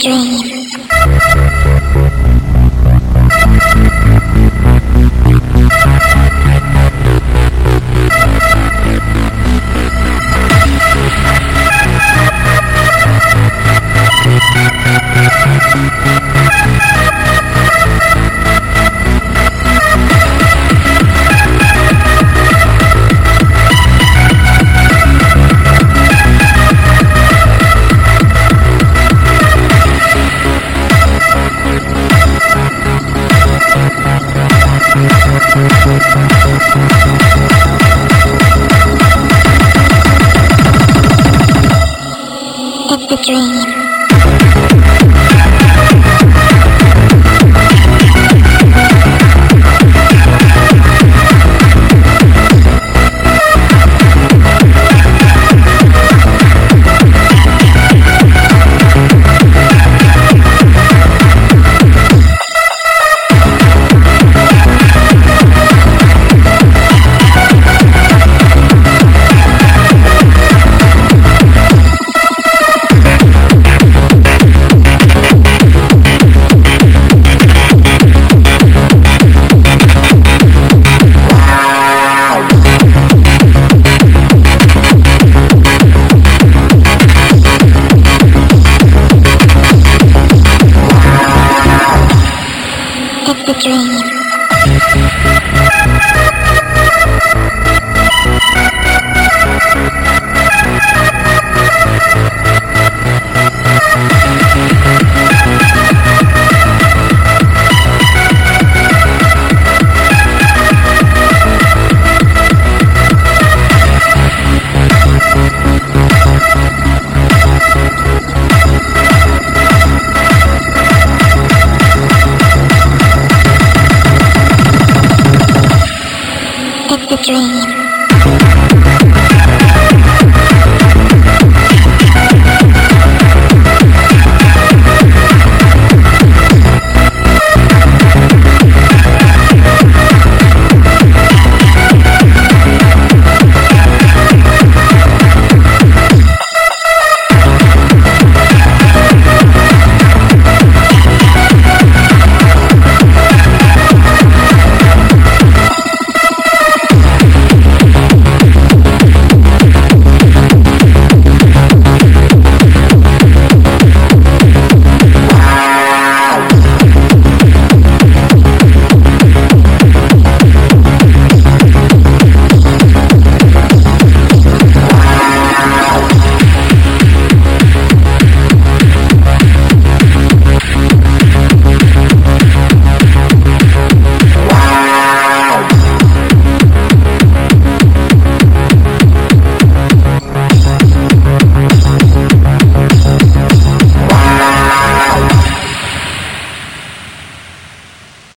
dream. It's a dream. Dream. Dream.